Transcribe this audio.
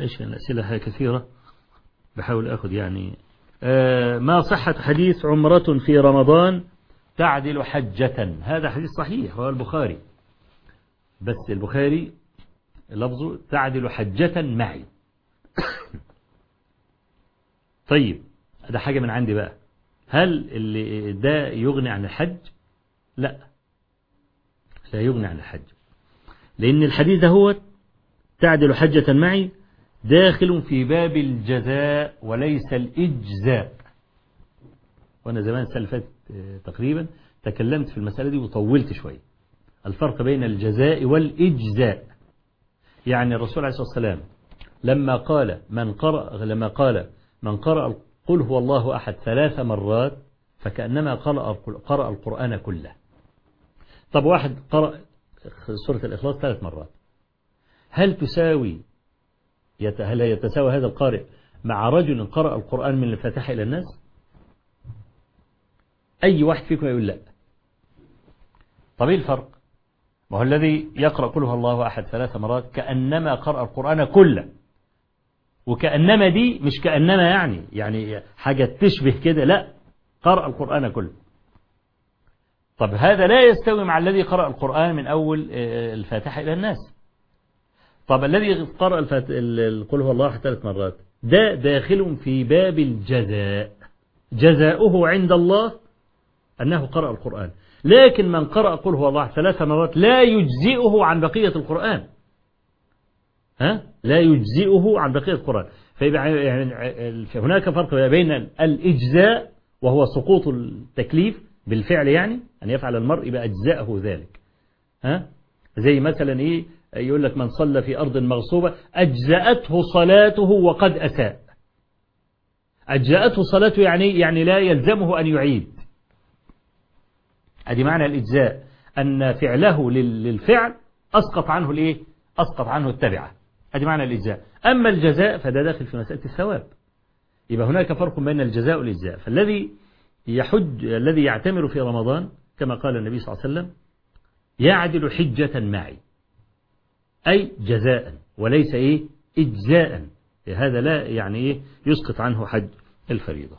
إيش الأسئلة كثيرة؟ بحاول أخذ يعني. آه ما صحة حديث عمرة في رمضان تعدل حجة؟ هذا حديث صحيح هو البخاري. بس البخاري لفظه تعدل حجة معي. طيب ده حاجة من عندي بقى. هل اللي ده يغني عن الحج؟ لا. لا يغني عن الحج. لأن الحديث ده هو تعدل حجة معي داخل في باب الجزاء وليس الإجزاء. وأنا زمان السنة تقريبا تكلمت في المسألة دي وطولت شوية. الفرق بين الجزاء والإجزاء. يعني الرسول عليه الصلاة والسلام لما قال من قرأ لما قال من قرأ قل هو الله أحد ثلاث مرات فكأنما قرأ قرأ القرآن كله. طب واحد قرأ سورة الإخلاص ثلاث مرات. هل تساوي هل يتساوى هذا القارئ مع رجل قرأ القرآن من الفاتحة إلى الناس؟ أي واحد فيكم يقول لا. طب إيه الفرق؟ ما هو الذي يقرأ كله الله أحد ثلاث مرات كأنما قرأ القرآن كله. وكأنما دي مش كأنما يعني يعني حاجة تشبه كده لا قرأ القرآن كله. طب هذا لا يستوي مع الذي قرأ القرآن من أول الفاتحة إلى الناس. طب الذي قرأ قل هو الله ثلاث مرات. ده داخل في باب الجزاء. جزاؤه عند الله أنه قرأ القرآن. لكن من قرأ قل هو الله ثلاث مرات لا يجزئه عن بقية القرآن. ها؟ لا يجزئه عن بقية القرآن. فيبقى يعني هناك فرق بين الإجزاء وهو سقوط التكليف بالفعل يعني أن يفعل المرء بأجزاءه ذلك. ها؟ زي مثلا إيه؟ يقول لك من صلى في أرض مغصوبة أجزأته صلاته وقد أساء. أجزأته صلاته يعني يعني لا يلزمه أن يعيد. أدي معنى الإجزاء أن فعله للفعل أسقط عنه الإيه؟ أسقط عنه التبعة. أدي معنى الإجزاء. أما الجزاء فده داخل في مسألة الثواب. يبقى هناك فرق بين الجزاء والإجزاء. فالذي يحج الذي يعتمر في رمضان كما قال النبي صلى الله عليه وسلم يعدل حجة معي. أي جزاء وليس إيه؟ إجزاء. هذا لا يعني إيه؟ يسقط عنه حج الفريضة.